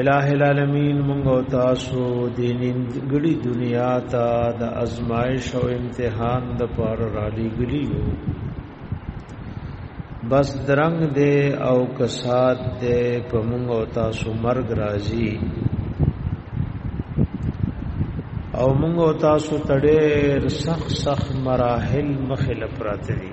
الہ العالمین مونږ او تاسو د ننګړي دنیا ته د ازمایش او امتحان د پاره را لګلی یو بس درنګ دې او کسات دې په مونږ او تاسو مرګ راځي او مونږ او تاسو تډېر سخت سخت مراحل مخې لپاره تللی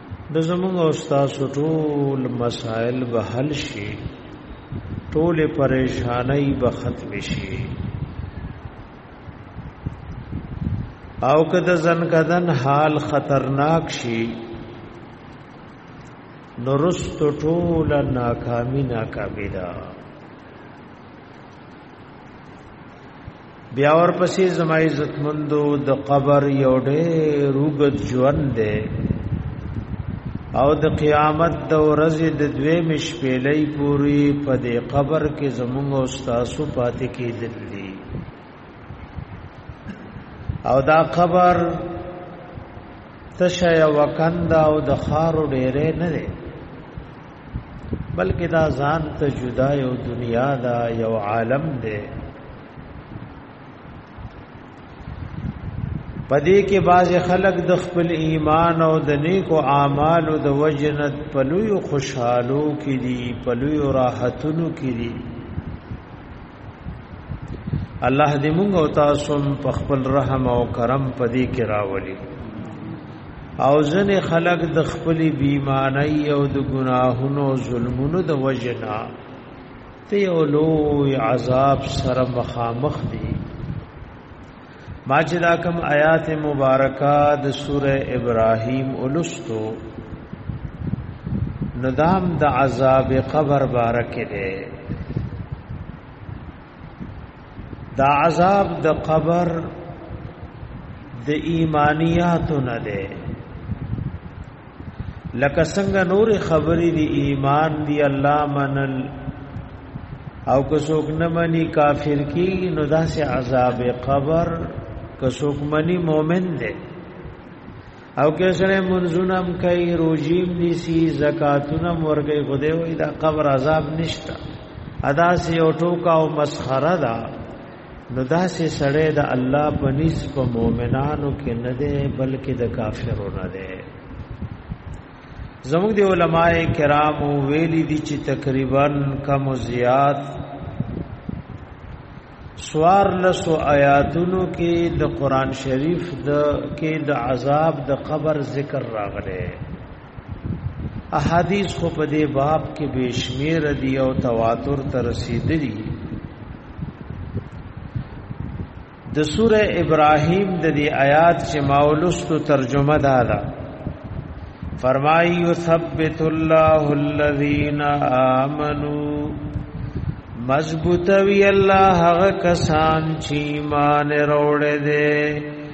د زمونږ او تاسو ټول مسائل به حل شي ټول پریشانای به ختم شي او که د زنکدن حال خطرناک شي نورست ټول ناکامی ناکامی ده بیا ور پسې زما عزت مندو د قبر یو ډېر وګد ژوند دی او د قیامت د ورځې د دوی مشپېلې پوری په دې قبر کې زموږ او تاسو پاتې کېدل دي او دا قبر تشه وکندا او د خارو ډېرې نه دی بلکې دا ځان ته جدا یو دنیا دا یو عالم دی پدې کې باز خلک د خپل ایمان او د نیکو اعمالو د وجنت پلوي خوشحالو کې دي پلوي راحتونو کې دي الله دې موږ او تاسو په خپل رحم او کرم پدې کې راولي او ځنې خلق د خپل بیمانای او د ګناهونو او ظلمونو د وجنا ته یو لوی عذاب سره مخامخ دي ما چې دا کوم آیات مبارکه د سوره ابراهیم ولستو ندام د عذاب قبر بارکه ده دا عذاب د قبر د ایمانیاتو نه ده لکه څنګه نور خبرې دی ایمان دی الله منل او که څوک نه مني کافر کی نو داسې عذاب قبر که څوک مني مؤمن دی او که سره منزونم کوي روجیم نیسی زکاتونم ورګي خدای وي دا قبر عذاب نشتا ادا سي او ټوکا او مسخره ده نو دا سه سړی د الله په نس په مؤمنانو کې نه دی بلکې د کافرو نه دی زموږ د علما کرام ویلي دي چې تقریبا کم زیات سوار لسو آیاتونو کې د قران شریف د کې د عذاب د قبر ذکر راغلی احادیث خو په دې باب کې بشمیر دی او تواتر تر رسیدلی د سوره ابراهیم د دې آیات چې ماولست ترجمه دا ده فرمای یثبت الله الذین آمنو مضبوطوی الله هغه کسان چې ایمان وروړي دي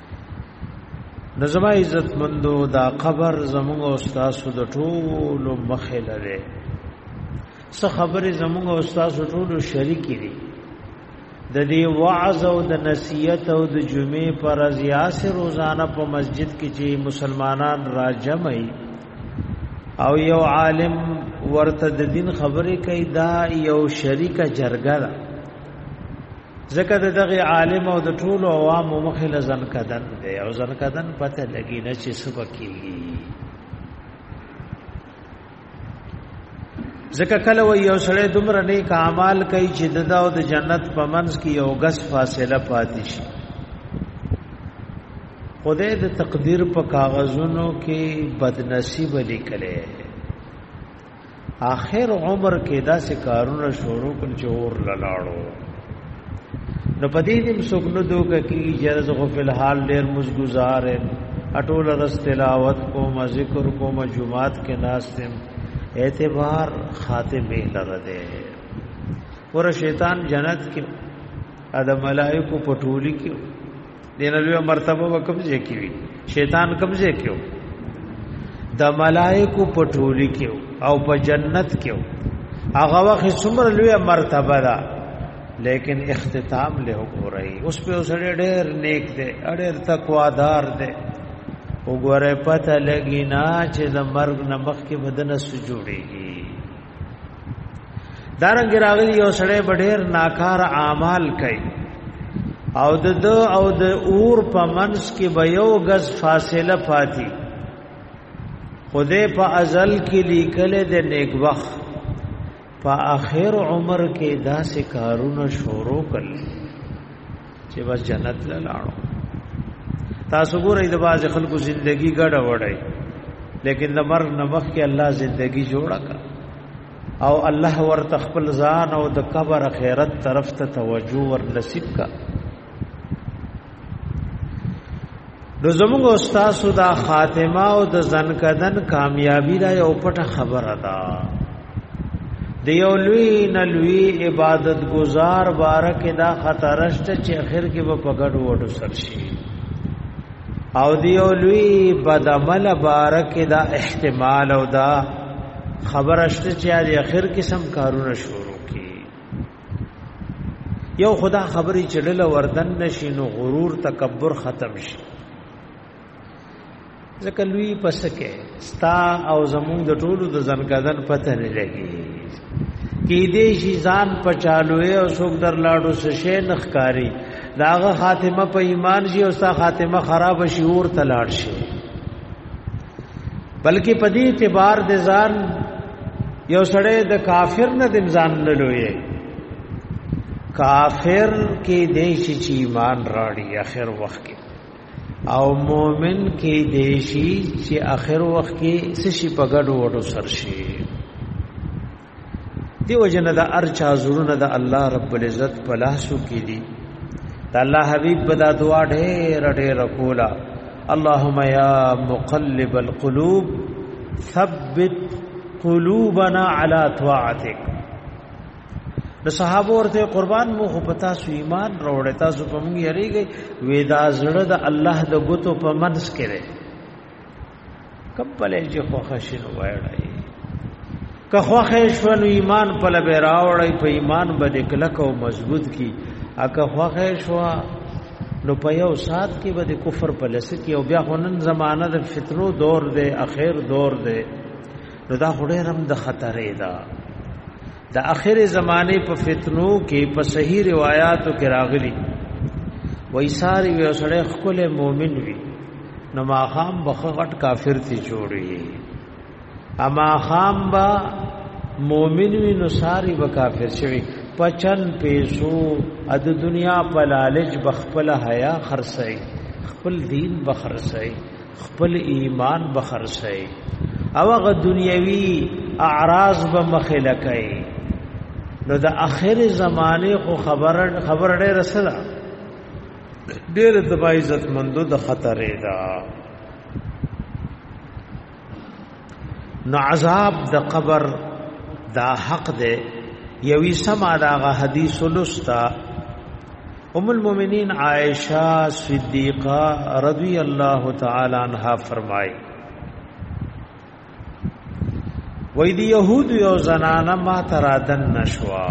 نو زما عزت مندو دا قبر زموږ او تاسو د ټولو مخه لره څه خبره زموږ او تاسو ټولو شریک دي د دې وعظ او د نصیحت او د جمعې پر ازیاس روزانه په مسجد کې چې مسلمانان راجم او یو عالم ورته د دین خبرې کوي دا یو شریک جرګه ده ځکه د دغه عالم او د ټولو عوامو مخې له ځن کدن دی او ځن کدن پته لګی نه چې څه کېږي ځکه کله و یو سړی دومره نیک اعمال کوي چې د دا او د جنت په منځ کې یو غس فاصله پاتې شي خدای د تقدیر په کاغذونو کې بدنصیب لیکلې آخر عمر کې دا سکارونه شروع کړ چې اور لاړو نو پدې دې مسوګ نو دوک کی جرز غفل حال ډېر مزګزار اټول رس تلاوت کوم ذکر کوم جمعات کې ناستم اعتبار خاتمه لره ده ور شیطان جنت کې ادم ملائکه پټولی کې دینه لوی مرتبه وکم ځای کې وی شیطان کم ځای کې د ملائکو په ټولي کې او په جنت کې هغه وخت څومره لوی مرتبه ده لیکن اختتام له وګورئ اوس په سره ډېر نیک دی ډېر تقوا دار دی وګوره پته لګی نه چې د مرګ نمخ کې بدن سجوړيږي دارنګ راغلی یو سړی بډیر ناکار اعمال کوي او د د او د اور په منس کې به یو غز فاصله پاتې خدای په ازل کې لیکل د نیکبخ په اخر عمر کې داسې کارونه شروع کړل چې بس جنت له لاړو تاسو ګورئ د باز خلکو ژوندۍ ګډه وړي لیکن د مرګ نه مخکې الله ژوندۍ جوړه کا او الله ورته خپل ځان او د قبر خیرت طرف ته توجه ور نصیب کا نو زموږ استاد دا خاتمه او د ځنکدن کامیابی دا یو پټه خبره ده د یو لوی نلوی عبادت گزار بارک دا خطرشت چې اخر کې به پګړ وډو سر شي او د یو لوی بدعمل بارک دا احتمال او دا خبرشت چې د اخر کې سم کارونه شروع کی یو خدا خبري چړل وردن نشي نو غرور تکبر ختم شي ځکه لوی پسکه ستا او زمون د ټولو د ځنګدن پته نه لګي کې دې شي ځان پچالوې او څوک در لاړو څه شي نخکاری داغه خاتمه په ایمان شي او ستا خاتمه خراب شي اور تلاړ شي بلکې په دې اعتبار د ځان یو سړی د کافر نه د ځان نه لوی کافر کې دې شي چې ایمان راړي اخر وخت کې او مؤمن کې دیشي چې اخر وخت کې سشي په ګډو وډو سر شي دیو جن د ارچا زورن د الله رب العزت په لاسو کې دي د الله حبيب په دا دعا ډېر ډېر کولا اللهم يا مقلب القلوب ثبت قلوبنا على طاعتك د صحابه ورته قربان مو خو پتا سو ایمان روړې تاسو په موږ یریږي ودا زړه د الله د غوتو په منس کړي کپلې چې خو خشن وایړای که خو خشن ایمان په لبه راوړی په ایمان باندې کلک او مضبوط کی اکه خو خشوا نو په یو سات کې به د کفر په لسکی او بیا هنن زمانہ د فتنو دور دی اخر دور دی نو دا خوري رم د خطرې دا د اخر زمانه په فتنو کې په صحیح روایتو کې راغلي وایساری وی سره خپل مؤمن وی نو ما خام بخغټ کافر تی جوړي اما خام با مؤمن وی نو ساری به کافر شوی پچن پیسو د دنیا په لالچ بخپل حیا خرڅي خپل دین بخرڅي خپل ایمان بخرسي او غ دنیوي اعراض به مخله کوي نو د اخر زمانه خو خبر خبر ډېر سره ډېر د عزت مندو د خطرې ده نو عذاب د قبر دا حق دی یوی سما دا غ حدیث لستا ام المؤمنین عائشہ صدیقہ رضی اللہ تعالی عنہا فرمائی وای دی یهود یو زنانه ما ترادن نشوا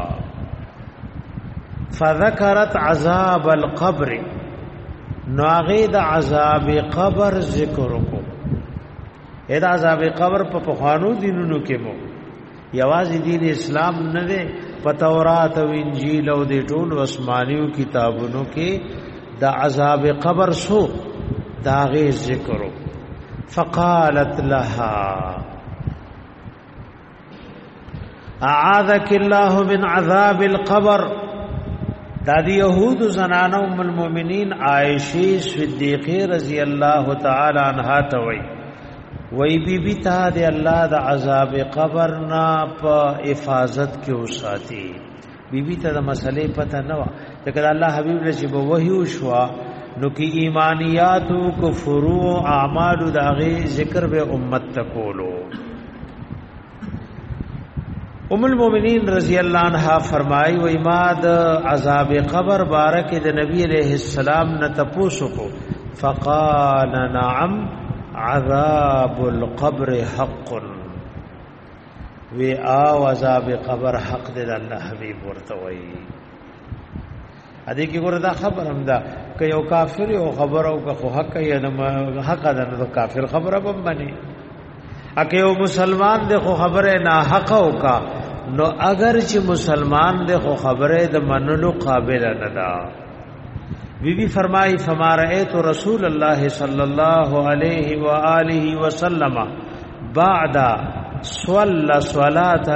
فذكرت عذاب القبر نو هغه د عذاب قبر ذکر کو ادا عذاب قبر په پخوانو دینونو کې مو یوازې دین اسلام نه دی په تورات او انجیل او د ټول آسمانیو کتابونو کې د عذاب قبر سو داغه ذکرو فقالت لها اعاذك الله من عذاب القبر دا دی یهود زنانه ام المؤمنین عائشه صدیقه رضی الله تعالی عنها ته وی وی بی بی تا دی الله د عذاب قبر نا په حفاظت کې وساتي بیبي ته د مسلې پته نه و چې کله الله حبیب لشي به وحي وشو نو کې ایمانیات او کفر او اعمال داغه ذکر به امت تکولو ام المؤمنین رضی الله عنها فرمایي و ایماد عذاب قبر بارک د نبی علیہ السلام نه تپوسو کو فقال نعم عذاب القبر حق وی او عذاب قبر حق دی الله حبیب ورته وی ا دې کې ګوره دا خبر هم ده که یو کافر یو خبر او که خو حق یې نه حق ده نو کافر خبره به باندې اکه یو مسلمان دې خو خبره نه حق او کا نو اگر چې مسلمان دې خو خبره د منلو قابل نه ده بی بی فرمای فما رأیت رسول الله صلی الله علیه و آله وسلم بعد صلى صلاة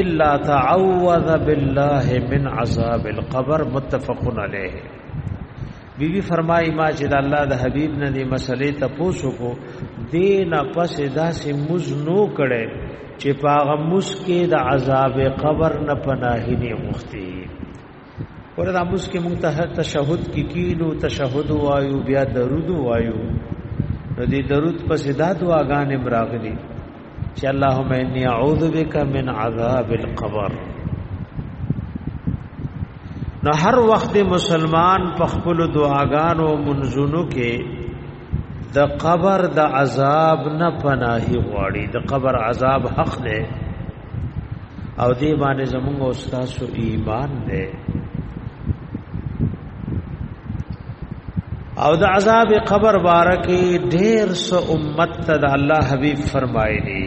الا تعوذ بالله من عذاب القبر متفق علیه بی بی فرمای ما چې د الله د حبیب نه دی مسلې ته پوسو کو دین پس داسې مز نو کړي چې پاغه مس کې د عذاب قبر نه پناهی نه غوښتي وردا موږ کې موږ ته تشهود کې کینو تشهود وایو بیا درود وایو نو دې درود پس دا دعاګانې مراغلي چې اللهم اني اعوذ بك من عذاب القبر نو هر وخت مسلمان په خپل دعاګانو منځونو کې د قبر د عذاب نه پناهي غواړي د قبر عذاب حق دی او دې باندې زموږ استاد سو ایمان دی او د عذاب قبر بارکه ډېر سو امت ته د الله حبيب فرمایلی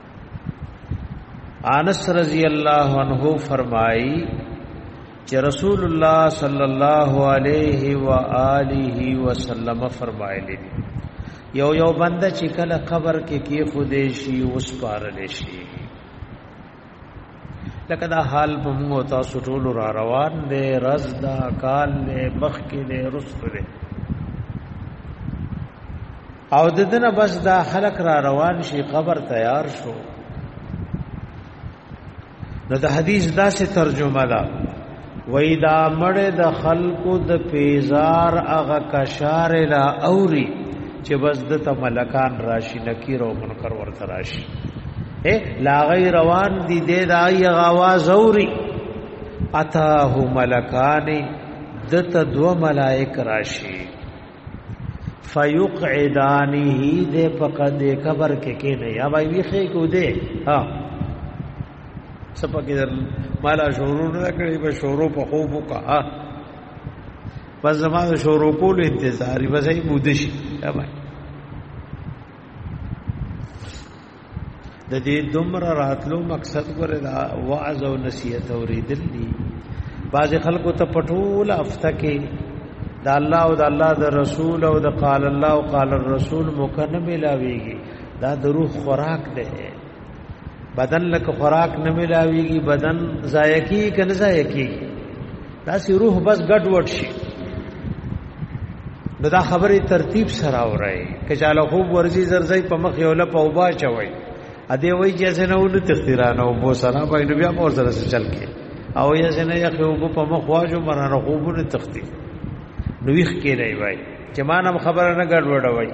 انس رضی الله عنه فرمایي چې رسول الله صلی الله علیه و آله وسلم فرمایلی یو یو بنده چې کله قبر کې کی خو دې شي اوس پارل شي لکه دا حال په موږ تاسو ټول را روان دی رز دا کال نه مخ کې نه رسو دی او د دنه بس دا خلق را روان شي قبر تیار شو نو د حدیث دا سه ترجمه ده وای دا مړ د خلکو د پیزار اغه کشار لا اوري چې بس د ته ملکان راشي نکیر او منکر ورته راشي اے لا غی روان دي د دای غواز اوري اتاه ملکان دته دو ملائک راشي فیقعدانه دې پکا دې قبر کې کې نه یا وای ویخه کو دې ها سپکې در مالا شورو نه کړې په شورو په خوب وکا ها پس زما د شورو کول انتظار بس یې مودشي یا وای د دې دومره راتلو مقصد ګره دا وعظ او نصیحت اوریدل دي بعض خلکو ته پټول افته کې د الله او د الله د رسول او د قال الله او قال الرسول مکنه ملاويږي دا د روح خوراک ده بدن لک خوراک نه ملاويږي بدن ضایع کی کنه ضایع کیږي داسې روح بس ګډ وډ شي نو دا خبرې ترتیب سره اورای که چاله خوب ورزي زرزي په مخ یو لپ او با چوي ا دې وای چې څنګه نو نه تختیرانه او بو سره په نو بیا مور سره چل کې او یا څنګه یې خو په مخ واجو مرانه خوب نه تختی نو ویخ کې دی وای چې مانم خبره نه ګډ وډ وای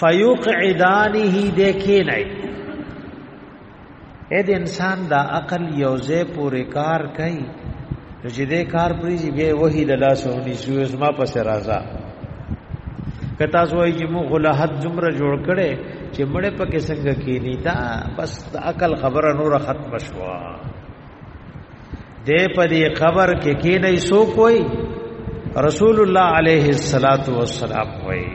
فیقعدانه د کینای اې د انسان دا عقل یوځه پورې کار کوي چې دې کار پرې چې به وਹੀ د لاس ونی سو اسما پس راځه کتا سوې چې مو غلا حد جمر جوړ کړي چې مړې پکې څنګه کینی دا بس د عقل خبره نور ختم شوه دې په دې قبر کې کې نه سو کوئی رسول الله عليه الصلاه والسلام وایي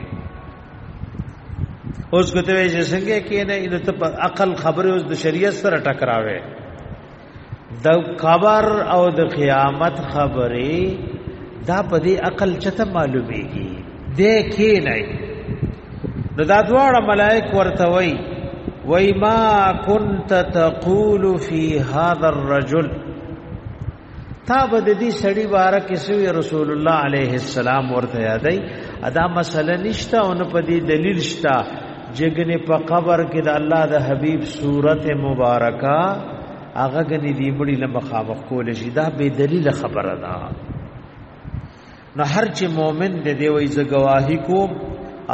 اوس کوته وی چې څنګه کې نه د ته عقل خبره اوس د شریعت سره ټکراوي د قبر او د قیامت خبره دا په دې عقل چته معلومیږي دې کې نه نو دا دواړه ملائک ورته وای وای ما كنت تقول في هذا الرجل تا به د دې سړی باره کې سوی رسول الله عليه السلام ورته یادای ادا مسله نشته او نه په دې دلیل شته جګنه په قبر کې د الله د حبيب صورت مبارکه هغه غني دی مړي لمخامخ کول شي دا به دلیل خبره ده نو هر چې مؤمن دې دی وای ز گواہی کوم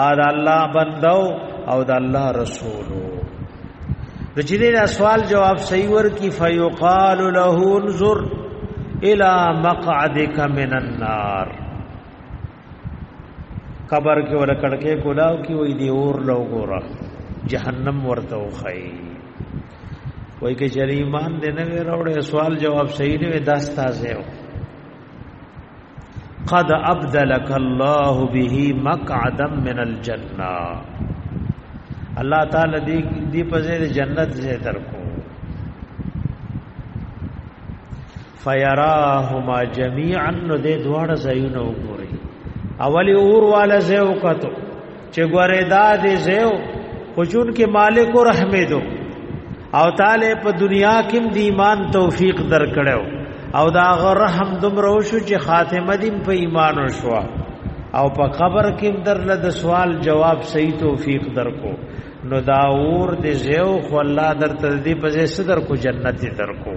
ا د الله بندو او د الله رسولو د چې دا سوال جواب صحیح ور کی فیقال له انظر الى مقعدك من النار قبر کې ور کړکې کولاو کې وې دی اور لو ګورا جهنم ورته وخی وای کې چې ایمان دې نه وروړې سوال جواب صحیح نه وې داستا زه قد ابدلک الله به مقعدا من الجنه الله تعالی دې دې په ځای جنت زه درکو فیراهما جميعا نو دې دواړه ځایونه وګوري اولی اور والا زه وکړو چې ګوره دا دې زیو خجون کې مالک او رحمدو او تعالی په دنیا کې د ایمان توفیق درکړو او دا غ رحم دومره شو چې خاتمه دې په ایمان وشو او په قبر کې در له د سوال جواب صحیح توفیق درکو نو دا اور دې زیو خو الله درته دې په ځای صدر کو جنت درکو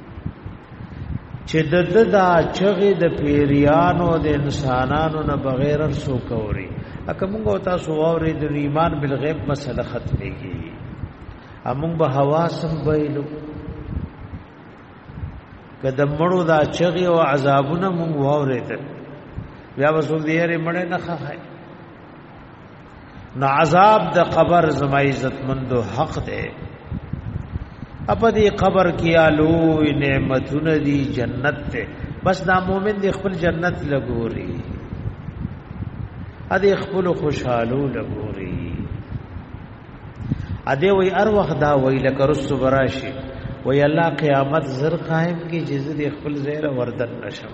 چې د د دا چغې د پیریانو د انسانانو نه بغیر څو کوري اکه موږ تاسو ووري د ایمان بل غیب مسله ختميږي امون به هوا سم بایلو کده مړو دا چغې او عذابونه موږ ووري ته بیا وسو دې یې مړ نه خای نو عذاب د قبر زما عزت مند حق ده اپ دې قبر کې الو نعمتونه دي جنت ته بس دا مؤمن دې خپل جنت لګوري ا دې خپل خوشحالو لګوري ا دې وای ار وخت دا وای لکه رس براشي وای الله قیامت زر قائم کې جزې خپل زهره وردن نشم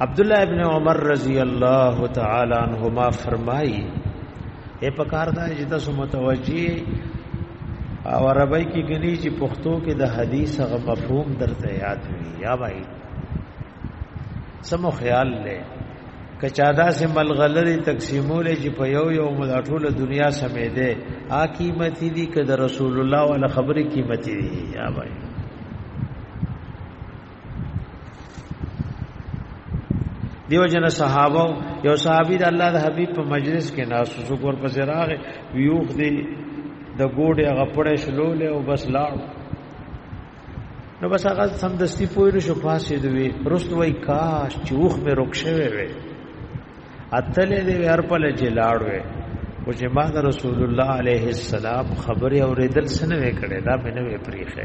عبد الله ابن عمر رضی الله تعالی عنهما فرمایي اے پکار دا چې تاسو متوجي او عربی کې غني چې پښتو کې د حدیث هغه مفهوم درته یاد وي یا بھائی سمو خیال لې کچادا سے ملغلری تقسیمول چې په یو یو ملاټول دنیا سمې ده آ قیمتي دي کده رسول الله ولا خبره قیمتي دي یا بھائی دیو جن صحابه یو صحابي د الله د حبيب په مجلس کې ناس شو ګور په زراغ ویوخ دی د ګوډه هغه پړې شلولې او بس لاړ نو بس هغه سم دستی پویل شو پاسې دوی رست وای کاش چې وخ مې روک شوی وي اتلې دې هر په لږه لاړ وي او چې ما د رسول الله عليه السلام خبره اورېدل سنوي کړي دا مې نه وی پریخه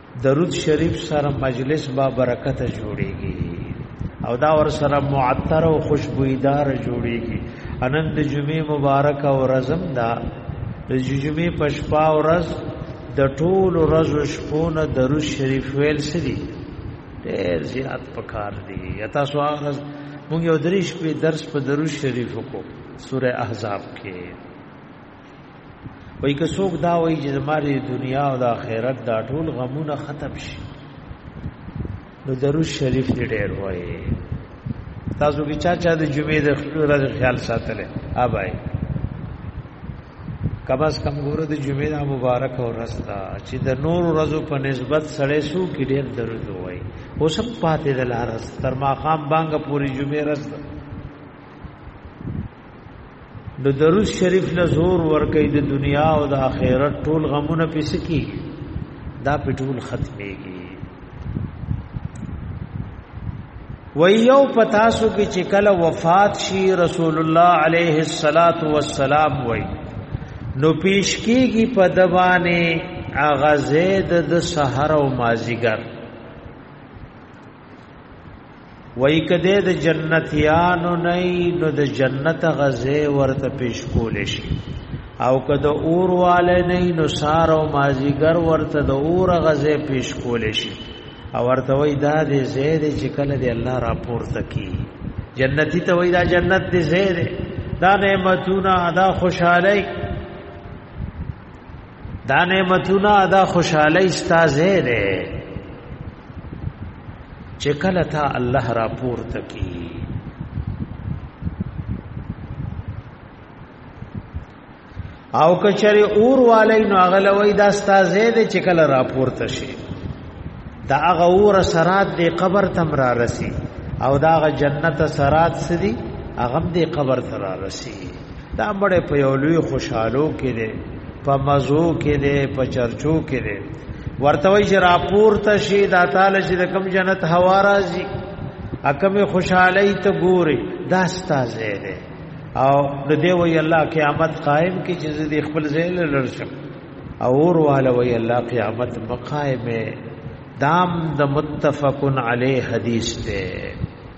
درود شریف سره مجلس با برکت جوړیږي او دا ور سره معطر او خوشبویدار جوړیږي انن د جمعې مبارک او رزم دا د جمعې پشپا او رز د ټول رز شپونه درود شریف ویل سړي ډېر زیات پکار دي یتا سو هغه مونږ یو دریش په درس په درود شریف کو سوره احزاب کې وای که څوک دا وای چې زماره دنیا او د آخرت دا ټول غمونه ختم شي نو درو شریف دې ډېر وای تاسو کې چا چا د جمعې د ورځ خیال ساتل آبای کباس کم ګوره د جمعې د مبارک او رستا چې د نور ورځو په نسبت سړې سو کې ډېر درد وای اوسم پاتې د لارس تر ما خام بانګ پوری جمعې رستا د درود شریف له زور ورکې د دنیا او د آخرت ټول غمونه پس کی دا پټول ختميږي و یو پتاسو کې چې کله وفات شي رسول الله عليه الصلاة والسلام وای نو پیش کیږي په دوانه اغازه د سحر او مازیګر وای کده د جنتیانو نه نو د جنت غزه ورته پیش کول شي او کده اور والے نه نو سار او مازیګر ورته د اور غزه پیش کول شي او ورته وای دا د زید چې کله د الله راپورته کی جنتی ته وای دا جنت د زید دا نعمتونه ادا خوشحالي دا نعمتونه ادا خوشحالي استاد زید چې کله تا الله را پورته کی او کچره اور والي نو اغلوي دا ستازه دې چې کله را پورته شي دا هغه اور سرات دې قبر تم را رسی او دا هغه جنت سرات سدي هغه دې قبر تر را رسی دا مړ په یو لوی خوشحالو کې دی په مزو کې دی په چرچو کې دی ورته وی چې راپور ته شي دا تعالی چې د کم جنت هوا راځي اکم خوشحالي ته ګوري دا ستازه دی او د دې وی الله قیامت قائم کې چې دې خپل ځای لړشم او ور والا وی الله قیامت مقائمه دام د متفقن علی حدیث ته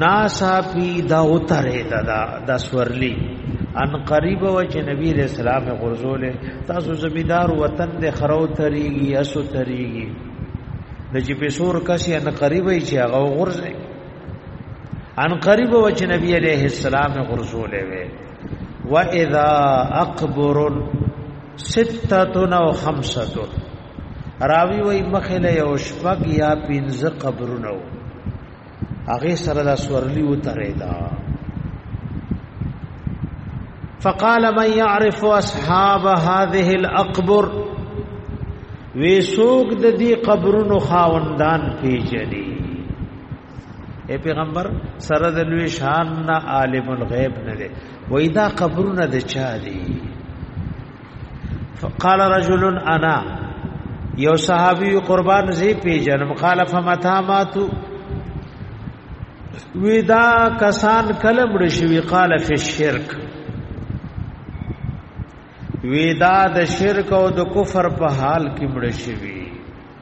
ناسا پی دا اتره دا دا, دا سورلی ان قریب و چې نبی علیہ السلام غرزول تاسو زمیدار وطن د خرو تریږي اسو تریږي د چې په سور کسي ان قریب وي چې هغه غرزه ان قریب و چې نبی علیہ السلام غرزول وي و اذا اقبر سته او خمسه راوی وای مخله یو شپږ یا پنځه قبرونه و هغه سره د سورلی و ترېدا فقال من يعرف اصحاب هذه الاقبر وی سوق د دې قبرونو خاوندان پیژني اے پیغمبر سره د لوی شان نه عالم الغیب نه دی وای دا قبرونه د چا دي قال رجل انا یو صحابي قربان زی پیجنم قال فمتا ماتو ودا کسان کله مړ شوی قال فی الشرک ودا د شرک او د کفر په حال کې مړ شوی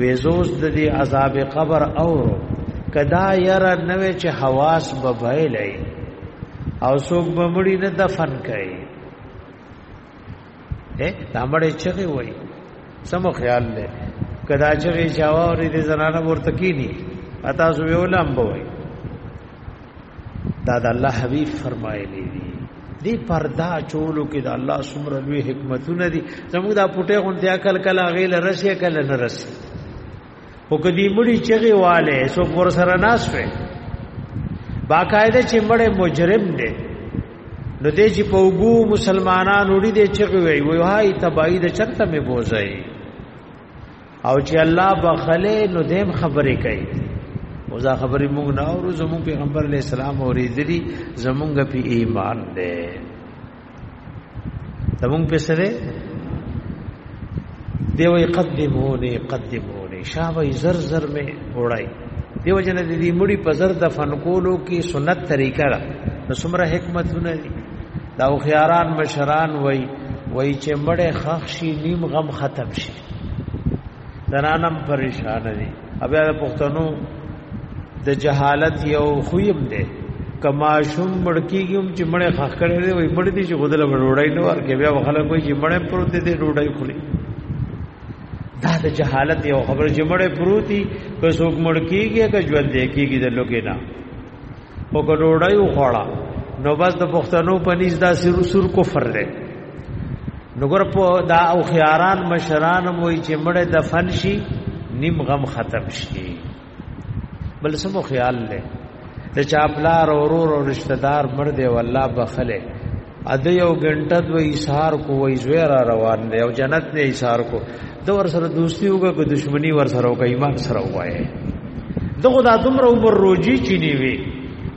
ویزوز د دې عذاب قبر اورو کدا یرا نوې چې حواس به بایلې او څوک به مړی نه دفن کړي اے دامړې چغي وای سمو خیال لې کدا چغي چاوا اورې دې زنانه ورته کینی اته سو ویولم بوي دا د الله حبیب فرمایلی دی دی پردا چولو کې د الله سمره لوی حکمتونه دي زموږ دا پټه غونډه عقل کله غیله رسې کله نه رسې او کدی مړي چغي والے سو پر سره ناس وې باقاعده چې مړې مجرم دی نو دې چې په وګو مسلمانانو لري دې چغي وي وای تبعید چرته مې بوزای او چې الله بخله نو دیم خبرې کوي او دا خبرې موږ نه اورو زموږ پیغمبر علی السلام اوریدلی زموږ په ایمان ده زموږ په سره دیو قدمونی قدمونی شاوی زر زر می وړای دیو جن د دې مړي په زر د فن کولو کې سنت طریقه ده نو څومره حکمتونه دي دا خياران مشران وای وای چې مړې خخشي نیم غم ختم شي زنانم پریشان دي بیا د پښتنو د جهالت یو خویم دی کما شوم مړکیږي هم چې مړې خخ کړې دی وي مړ دي چې غدل وړوړای نو ورکه بیا خلک وي چې مړې پروت دي ډوډۍ خوري دا د جهالت یو خبر چې مړې پروتي که څوک مړکیږي که ژوند دی کیږي د لوګې نه او ګډوډای وخوړه نو بس د پښتنو په نيز دا سر سر کفر دی نو ګور په دا او خياران مشران وای چې مړه د فن شي نیم غم ختم شي بل سمو خیال لې د چاپلار اورور او رشتہ دار مړ دی والله بخله اده یو غنټه دو ایثار کو وای زوی را روان دی او جنت نه ایثار کو د ور سره دوستی وګه کو دشمنی ور سره وګه ایمان سره وای دغه د عمر عمر روجی چینی وی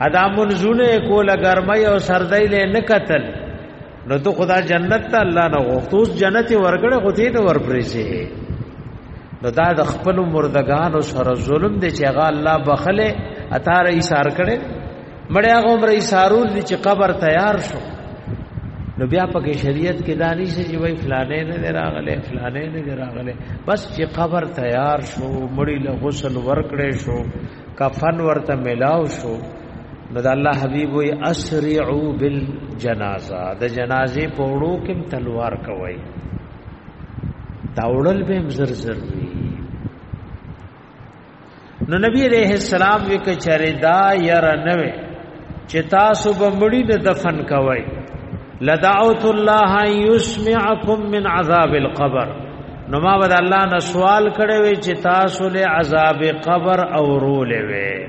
ادا منزونه کوله ګرمای او سردای له نه قتل نو ته خدا جنت ته الله نه غوښتوس جنت ورګړه خو دې ته ورپریسي نو دا د خپل مردگانو سره ظلم دی چې هغه الله بخله اتاره ایثار کړي مړی هغه عمر ایثارول دي چې قبر تیار شو نو بیا پکې شریعت کې دانی شي چې وای فلانه نه راغله فلانه نه راغله بس چې قبر تیار شو مړی له غسل ورکړې شو کفن ورته ملاو شو نو د الله حبیب وی اسرعو بالجنازه د جنازې په وړو کې تلوار کوي دا وړل به زر زر وی نو نبی علیہ السلام وک چرې دا ير نه وي چې تاسو به مړی نه دفن کوي لدعوت الله يسمعكم من عذاب القبر نو ما ود الله نه سوال کړي وي چې تاسو له عذاب قبر او رولې وي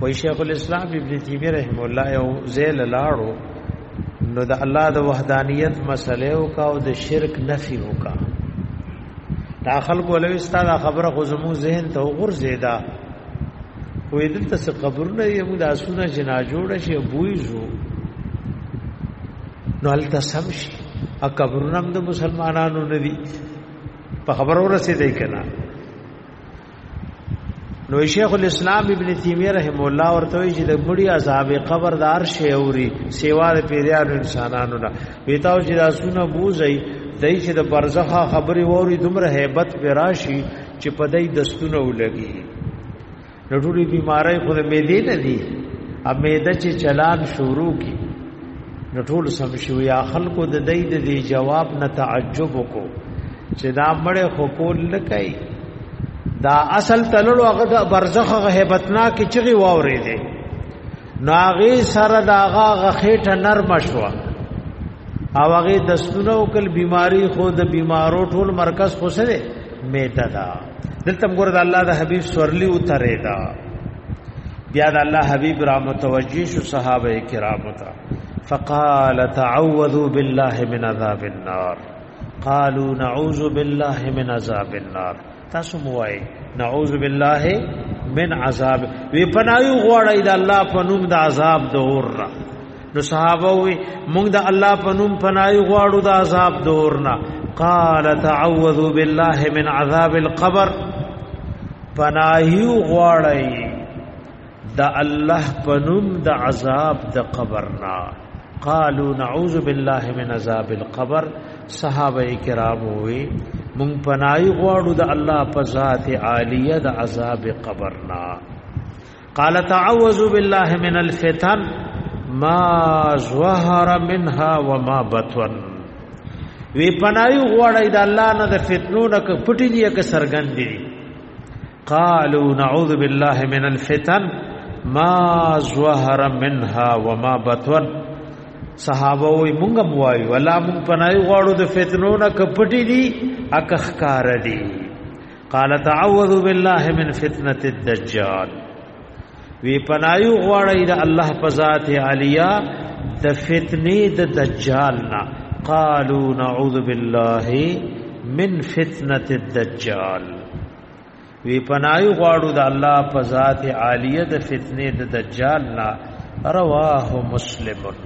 وای شیخ الاسلام ابن تیمیه رحم الله یو زیل لاړو نو د الله د وحدانیت مسله او کا او د شرک نفی وکا دا خلق ولوي ستاسو خبره خو زمو ذهن ته وګرځیدا وې دلته څه قبر نه یې موږ اسونه جنا جوړ شي بوې زو نو هلته سم شي ا قبرونه د مسلمانانو نه دي په خبرو رسیدې کنا نو شیخ الاسلام ابن تیمیه رحم الله ورته وی چې د مړي عذاب قبر دار شی اوري سیوا د پیریان انسانانو نه ویتاو چې داسونه بوزي دای چې د برزخه خبري ووري دومره hebat پراشي چې پدای دستونه ولګي نو ټولې بیمارۍ خو د معدې نه دي ا معده چې چلان شروع کی نو ټول سم شو یا خلکو د دې د دې جواب نه تعجب کو چې دا مړ خو کول نه کوي دا اصل تللو هغه د برزخ غهبتنا کې چغي واورې دي نو هغه سره دا هغه خېټه نرم شو او هغه د سنو کل بیماری خو د بیمارو ټول مرکز خو سره میته ده دلته موږ د الله د حبيب سورلی او ترې دا بیا د الله حبيب را متوجي شو صحابه کرام ته فقال تعوذوا بالله من عذاب النار قالوا نعوذ بالله من عذاب النار تاسو موای نعوذ بالله من عذاب وی پنایو غوړی د الله په نوم د عذاب د اور نو صحابه وی مونږ د الله په نوم پناهي غواړو د عذاب دورنا قال تعوذوا بالله من عذاب القبر پناهي غواړی د الله په نوم د عذاب د قبر نا قالوا نعوذ بالله من عذاب القبر صحابه کرام وی مونږ پناهي غواړو د الله په ذات عالیه د عذاب قبر نا قال تعوذ بالله من الفتن ما ظهر منها وما بطن وی پنای غوړی د الله نه د فتنو نه ک پټی دی ک سرګند دی قالو نعوذ بالله من الفتن ما ظهر منها وما بطن صحابه وی مونږ موای ولا مونږ پنای غوړو د فتنو نه ک پټی دی اکخ کار دی قال تعوذ بالله من فتنه الدجال وی پنایو غواړی د الله په ذات علیا د فتنې د دجال نه قالو نعوذ بالله من فتنه الدجال وی پنایو غواړو د الله په ذات عالیه د فتنې د دجال نه رواه مسلمون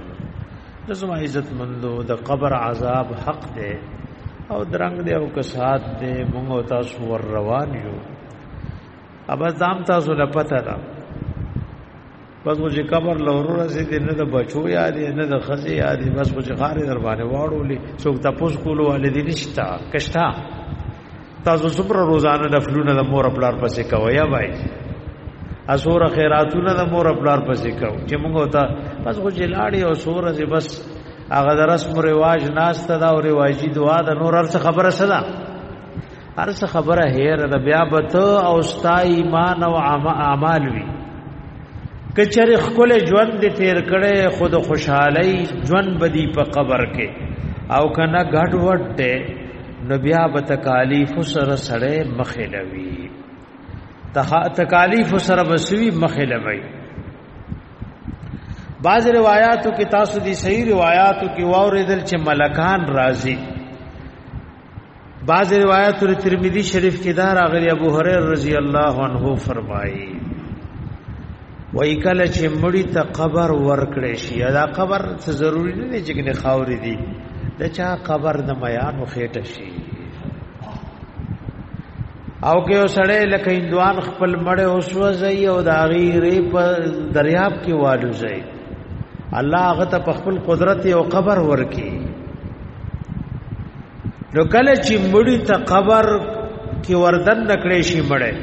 د زما عزت مندو د قبر عذاب حق دی او درنګ دی او کسات دی موږ او تاسو ور روان یو ابا دام تاسو له پته ده بس مو چې قبر لورو رسې دې نه د بچو یاد نه د خزې یاد بس مو چې خارې در باندې واړولې څوک تاسو کولو والي دې نشتا کښتا تاسو څومره روزانه د فلونه د مور خپل پسې کوي یا بای اسور خیراتونه د مور خپل پسې کو چې موږ وتا بس خو جلاړي او سور زی بس هغه د رسم او رواج ناشته دا او رواجی دعا د نور ارڅ خبره سلا ارڅ خبره هیر د بیا بت او ستا ایمان او اعمال وی کچره خپل ژوند دې تیر کړي خود خوشحالي ژوند بدی په قبر کې او کنه غټ وټه نو بیا به تکالیف سره سره مخلوي تکالیف سره بسوي مخلوي بعض روایاتو کې تاسو دي صحیح روایاتو کې واوریدل چې ملکان راضي بعض روایت تر ترمذی شریف کې دا راغلی ابو هريره رضی الله عنه فرمایي وای کله چې مړی ته قبر ورکړې شي دا قبر څه ضروری نه دی چې ګنې خاورې دي د چا قبر د میانو خېټه شي او که سړی لکه اندوان خپل مړ اوسوځي او د غیرې په دریاب کې والوځي الله هغه ته په خپل قدرت او قبر ورکي نو کله چې مړی ته قبر کې وردن نکړې شي مړې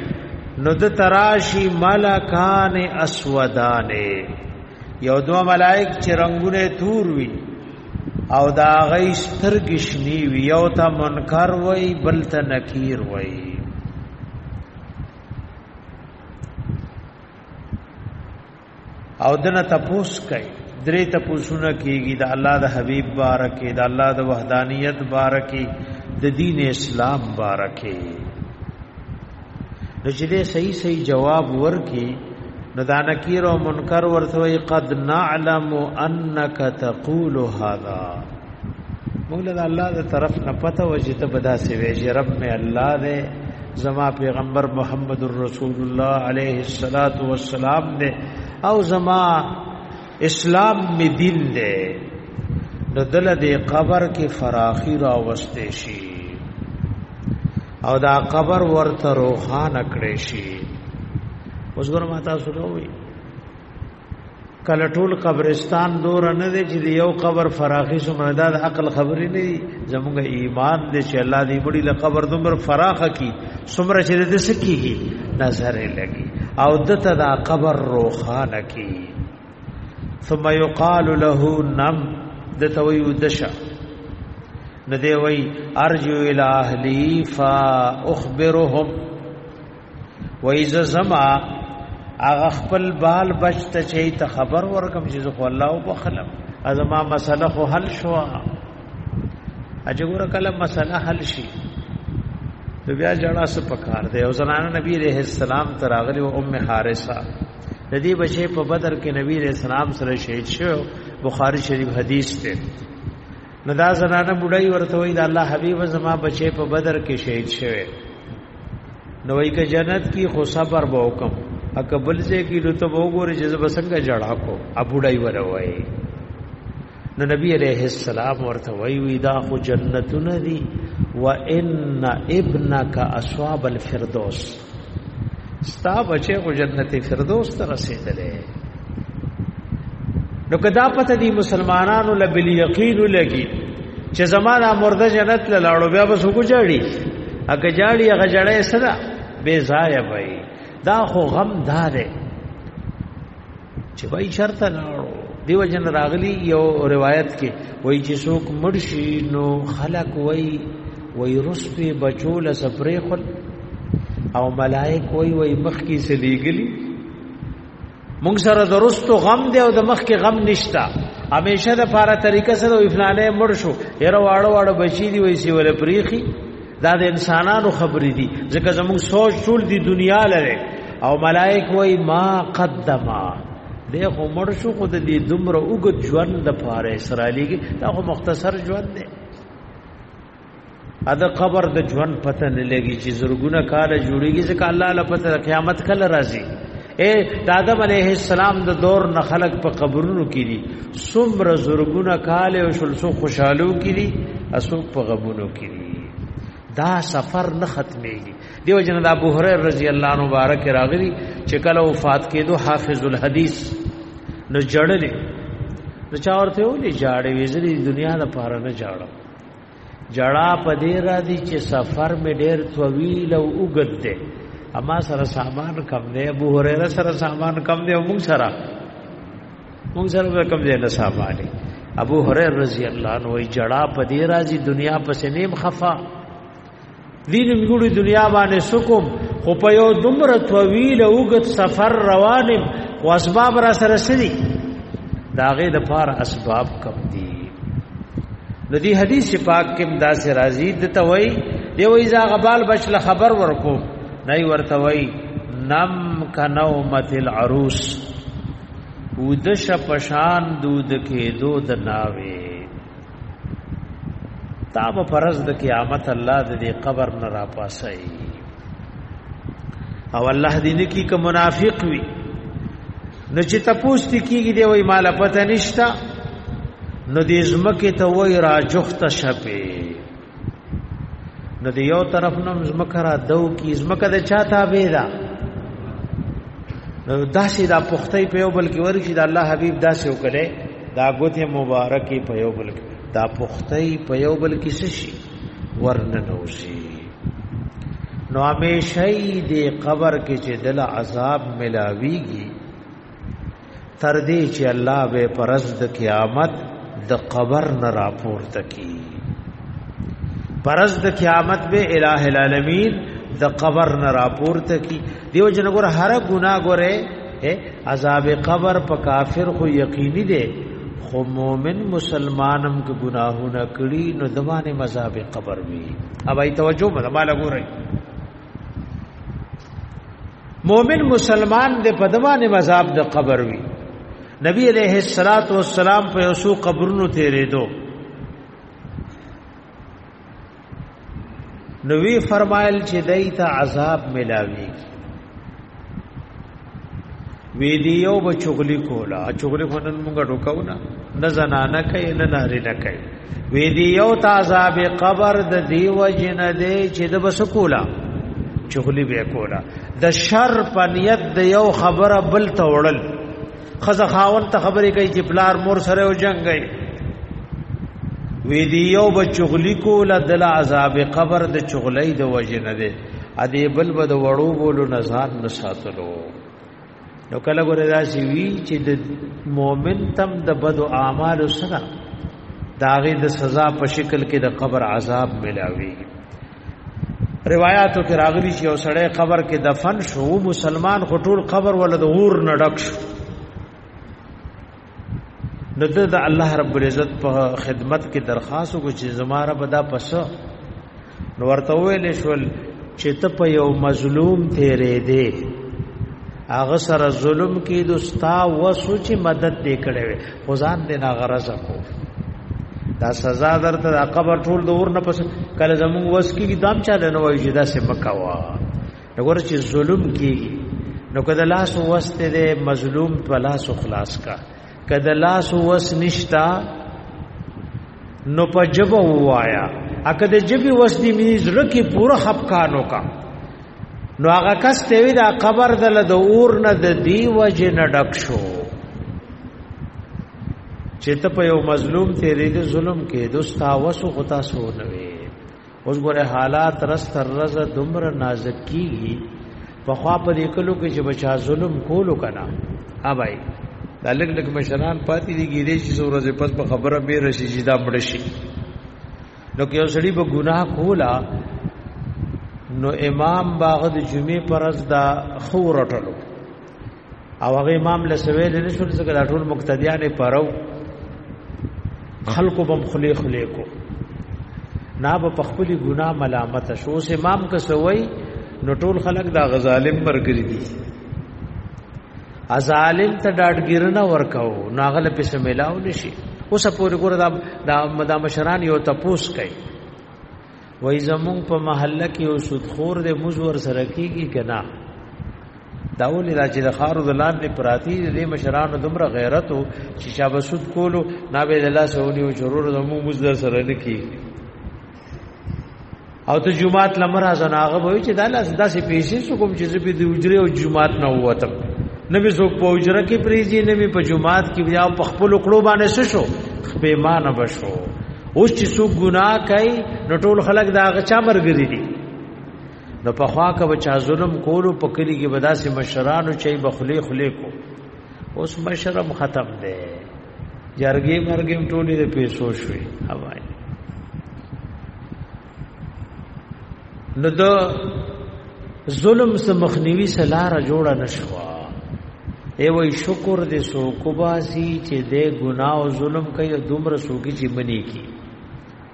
نو د تراشی ملکان اسودان یو دو ملائک چې رنگونه تور وي او دا غي سترګې شنی وي یو ته منکر وای بل ته نکیر وای او دنه تپوس کوي درې تپوسونه کیږي د الله د حبیب بارکه د الله د وحدانیت بارکه د دین اسلام بارکه نو چې دې صحیح صحیح جواب ورکي نو دا نکیر او منکر ورته وي قد نعلم انک تقول هذا موږ له الله د طرف نه پته و چې ته بدا سي وې چې رب مې الله دې زما پیغمبر محمد رسول الله عليه الصلاة والسلام دې او زما اسلام می دین دې د دل دې قبر کې فراخي را وسته شي او دا قبر ورته روخان کړې شي اوس ګورم تاسو ته وایي کله ټول قبرستان دور نه دی چې یو قبر فراخي سمره دا د عقل خبرې نه دی زموږ ایمان دې چې الله دې مړي له قبر دومره فراخه کی سمره چې دې سکیږي نظر لګي او دته دا قبر روخانه کی ثم يقال له نم دته وی ودشه ندی وی ارجو الی اهلی فاخبرهم وایز زما هغه خپل بال بچ ته چې ته خبر ورکم چې زه الله وبخلم ازما مسله خو حل شو اجګور کله مسله حل شي نو بیا جړه څه پکار دی او زنانه نبی عليه السلام تراغلی او ام حارثه د دې بچې په بدر کې نبی عليه السلام سره شهید شو بخاری شریف حدیث ته نو دا زنانه بډای ورته وای دا الله حبیب زما بچي په بدر کې شهید شوه نو وای که جنت کی خو صبر به وکم اکبل سے کی نو ته وګوره چې زب څنګه جړا کو ابډای ور وای نو نبی علیہ السلام ورته وای وی دا خو جنتونه دي وان ابنک اصحاب الفردوس ستا بچي خو جنت فردوس ته رسیدلې نو کدا پته دي مسلمانانو لبل یقین لګي چې زمانہ مرده جنت له لاړو بیا به سګو جاړي اګه جاړي هغه جړې سره بے ضایع وي دا خو غم دار دی چې وای چرته لاړو دیو جن راغلی یو روایت کې وای چې څوک مرشي نو خلق وای وای رسپه بچو له سپرې خل او ملائک وای وای مخ کې سلیګلی مونږ سره درستو غم دی او د مخ کې غم نشتا همیشه د پاره طریقه سره وفلانه مړ شو یره واړه واړه بچی دی وای سی ول پریخي دا د انسانانو خبرې دي ځکه زموږ سوچ ټول دی دنیا لره او ملائک وای ما قدما دې خو مړ شو خو د دې دومره وګت ژوند د پاره اسرائیلی کې دا خو مختصر ژوند دی ادا قبر د ژوند پته نه لګي چې زرګونه کال جوړیږي ځکه الله له پته قیامت کله راځي اے د آدم علیه السلام د دور نه خلق په قبرونو کې دي څومره زورګونه کال او شلسو خوشحالو کې دي اسو په غبونو کې دي دا سفر نه ختمېږي دیو جن د ابو هريره رضی الله عنه مبارک راغلی چې کله وفات کېدو حافظ الحدیث نو جړلې نو چا ورته ولې جاړې وې دنیا د پاره نه جاړم جړا په دې را دي چې سفر مې ډېر طویل او اوږد دی اما سره سامان کم دی ابو هريره سره سامان کم دی او موږ سره موږ سره به کم دی نه سامان دی ابو هريره رضی الله عنه وی جړا په دې را دي دنیا پسې نیم خفا دې نیمګړي دنیا باندې سکم خو په یو دومره طویل اوږد سفر روانم او اسباب را سره سړي داغه د پاره اسباب کم دي نو دی حدیث پاک کې دا سه راضی د توي دی وای ځا غبال بچل خبر ورکو نه ورته وای نم کنومت العروس ودش پشان دود کې دود ناوي تا به فرض د قیامت الله دې قبر نه را پاسي او الله دې نکی کوم منافق وي نو چې تپوس دي کیږي دی وای مال پته نشتا نو دې زمکه ته وای راجخت شپه نو د یو طرف نو زمکه را دو کی زمکه د چا تابع ده نو داسې دا پختې په یو بل کې ورشي د الله حبیب داسې وکړي دا غوته مبارکي په یو بل کې دا پختې په یو بل کې شي ورننوشي نو همیشه دې قبر کې چې دل عذاب ملاويږي تر دې چې الله به پرز د قیامت د قبر نه راپورته کی پرز د قیامت به الٰه العالمین د قبر نه راپورته کی دیو جن ګور هر ګناه ګوره عذاب قبر په کافر خو یقیني دی خو مومن مسلمانم که گناهونه کړی نو دمانه مذاب قبر وی اوبای توجه مله مال ګورئ مومن مسلمان دې په دمانه مذاب د قبر وی نبی علیہ الصلات والسلام په یوسو قبرونو تیرې دو نوې فرمایل چې دایته عذاب ملاوي ویډیو به چغلی کولا چغلی خو نن موږ ډوکاو نه نه زنانه کوي نه ناری نه کوي ویډیو ته عذاب قبر د دیو جن دی چې د بس کولا چغلی به کولا د شر په نیت د یو خبره بل ته وړل خزه خاون ته خبرې کوي چې پلار مور سره او جنگ گئی ویډیو به چغلی کولا د عذاب قبر د چغلی د وجنه دی ا دې بل بد وړو بولو نزان نساتلو نو کله ګره داسي وی چې د مؤمن تم د بد اعمال سره داغه د سزا په شکل کې د قبر عذاب ملاوي روایتو کې راغلي چې یو سړی قبر کې دفن شو مسلمان خټول قبر ولد اور نډک شو نو د الله رب العزت په خدمت کې درخواست وکړي چې زماره بدا پس نو ورته ویل شول چې ته په یو مظلوم تیرې دې هغه سره ظلم کې دوستا وسو چې مدد دې کړې وي خدان دې نا غرض کو دا سزا درته د قبر ټول د اور نه پس کله زمون وس کې دام چاله نه وایي چې دا سه مکوا نګور چې ظلم کیږي نو کده لاس وسته دې مظلوم تو لاس خلاص کا کده لاس وس نشتا نو په جب وایا اکه دې جب وس دې می زړه کې پوره خپکانو کا نو هغه کس ته وی دا قبر دل د اور نه د دی وجه نه ډک شو چې ته په یو مظلوم تیرې د ظلم کې دوستا وسو خطا سو نه وی اوس ګوره حالات رس تر رز دمر نازک کیږي په خوا په دې کلو کې چې بچا ظلم کولو کنا اوبای دا لګ لګ مشران پاتې دي ګیرې چې سورې ځې پس په خبره به رشي چې دا مړ شي نو کې اوسړي په ګناه کولا نو امام باغ د جمعې پرز دا خو رټلو او هغه امام له سوي نه شو ځکه دا ټول مقتدیان پرو خلکو بم خلی خلی کو نا به پخپل ګنا ملامت شو اوس امام که سوي نو ټول خلک دا غظالم مرګري دي ازالم ته ډاډګیرنه ورکاو ناغله په سملاو نشي اوس پورې ګور دا دا مشران یو تپوس کوي وای زمون په محله کې او سود خور دې مزور سره کیږي کنا داول دا چې د خارو د لاندې پراتی دې مشرانو دمر غیرت او چې شابه سود کولو نا به الله سونی او ضرور زمو مزور سره نه کیږي او ته جمعات لمر ازن هغه وای چې دا لاس داسې پیسې سو کوم چې زبې د اجره او جمعات نه وته نبی څوک په اجره کې پریزي نبی په جمعات کې بیا په خپل کړو باندې شو خپې مان بشو اوس چې څو ګناه کوي نو ټول خلک دا غچا مرګري دي نو په خوا کې بچا ظلم کولو په کلی کې بداسې مشرانو چې بخلي خلې کو اوس مشرم ختم دی جرګې مرګې ټولې د پیسو شوې هواي نو د ظلم سره مخنیوي سلار جوړ نشوا ای وای شکر دې سو کو باسي چې دې ګناه او ظلم کوي دومره سوګي چې منی کی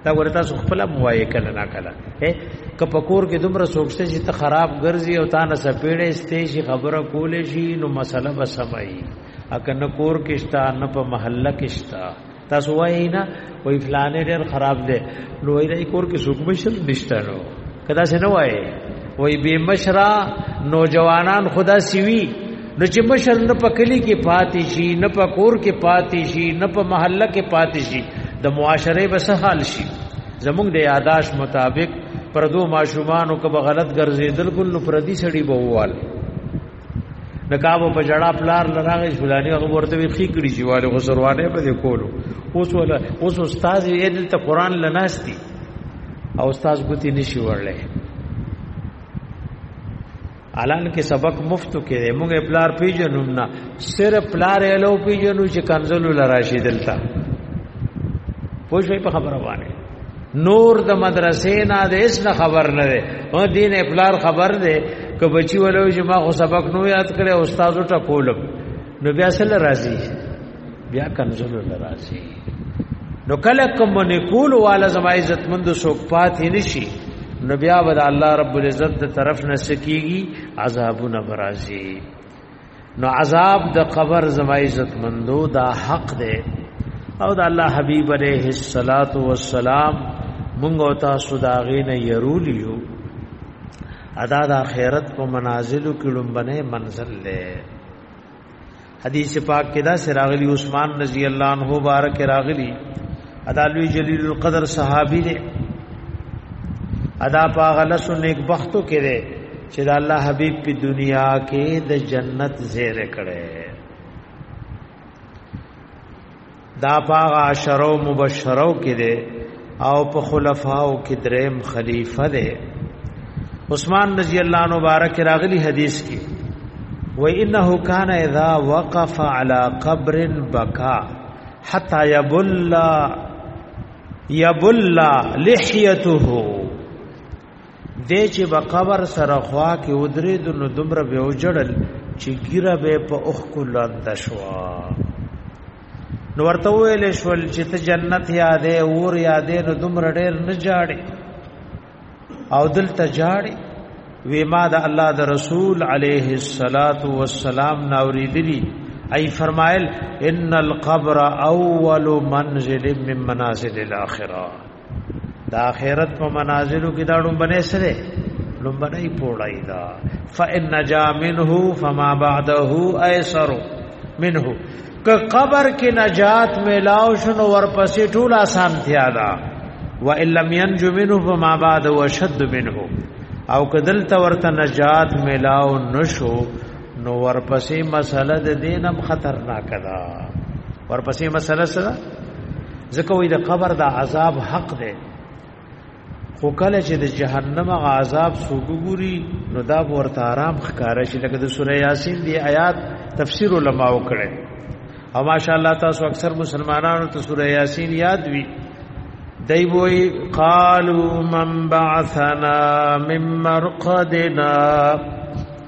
دا ورته سو خپل موایې کله نا کله اے که پکور کې دومره سوکسته چې ته خراب ګرځي او تا نه سپېړې استې شي خبره کولې شي نو مسله به سمای اګه نه کور کې شتا نه په محله کې شتا تاسو وایي نه وای فلانه ډېر خراب دی نو وای دای کور کې څوک مشر نشته نو کدا څه نه وای وای به مشرا نوجوانان خدا سیوی نو چې مشر نه په کلی کې پاتې شي نه په کور کې پاتې شي نه په محله کې پاتې شي د معاشره به سهال شي زموږ د یاداش مطابق پردو ماشومان او کبه غلط ګرځیدل کول نو پردي سړي بووال د کابو په جړه پلار لراغې فلاني هغه ورته وی خې کړی چې والي غسروانه په دې کولو اوس ولا اوس استاد یې دلته قران لناستي او استاد ګوتی نشي ورلې الان کې سبق مفتو کې موږ پلار پیژنوم نه صرف پلار یې لو پیژنو چې کنزل لراشي دلته پوه شوي په خبره باندې نور د مدرسې نه د اس نه خبر نه دی او دین افلار خبر دی که بچی ولو چې ما خو سبق نو یاد کړي استاد ټا کولم نو بیا سره راضي بیا کنزل راضي نو کله کوم نه کول والا زما عزت مند سو پات نشي نو بیا ود الله رب العزت طرف نه سکیږي عذابونه برازي نو عذاب د قبر زما عزت مندو دا حق دی او د الله حبیب علیه الصلاۃ والسلام مونږ او تاسو دا غینه يرولیو ادا د خیرت په منازلو کې لومبنه منزل دی حدیث پاک کې دا سراغلی عثمان رضی الله عنه مبارک راغلی ادا لوی جلیل القدر صحابی دی ادا پاغلس نیک بختو کې دی چې د الله حبيب په دنیا کې د جنت زیر کړي دا پاغ عشرو مبشرو کې ده او په خلفاو کې دریم خلیفہ ده عثمان رضی الله عنه مبارک راغلی حدیث کې و انه کان اذا وقف على قبر بكى حتى يبل يبل لحيته دی چې به قبر سره خوا کې ودرې د نو دومره به وجړل چې ګیره به په اوخ کو لاند شوا نو ورته ویل شول چې ته جنت یادې اور یادې نو دومره ډېر نه جاړې او دل ته جاړې وی ما د الله د رسول علیه الصلاۃ والسلام ناوریدلی ای فرمایل ان القبر اول منزل من منازل الاخره د آخرت په منازلو کې دا ډومبنه سره ډومبنه یې پوړای دا فإن نجا منه فما بعده ايسر منه که قبر کې نجات ملاو شنو ورپسې ټول آسان تیا دا و ان لم ينج منه فما بعده وشد منه او کدل تورته نجات ملاو نشو نو ورپسې مسله د دینم خطرناک ده ورپسې مسله سره ځکه وي د قبر د عذاب حق ده خو کله چې د جهنم غ عذاب سوګوري نو دا ورته آرام ښکارا شي لکه د سوره یاسین دی آیات تفسیر علما وکړي او ماشاءالله تاسو اکثر مسلمانانو ته سوره یاسین یاد وی دی وی قالو من بعثنا من مرقدنا